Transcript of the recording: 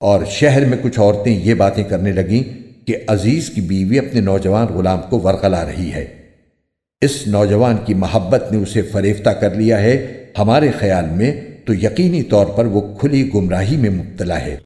اور شہر میں کچھ عورتیں یہ باتیں کرنے لگیں کہ عزیز کی بیوی اپنے نوجوان غلام کو ورغلا رہی ہے۔ اس نوجوان کی محبت نے اسے فریفتہ کر لیا ہے۔ ہمارے خیال میں تو یقینی طور پر وہ کھلی گمراہی میں مبتلا ہے۔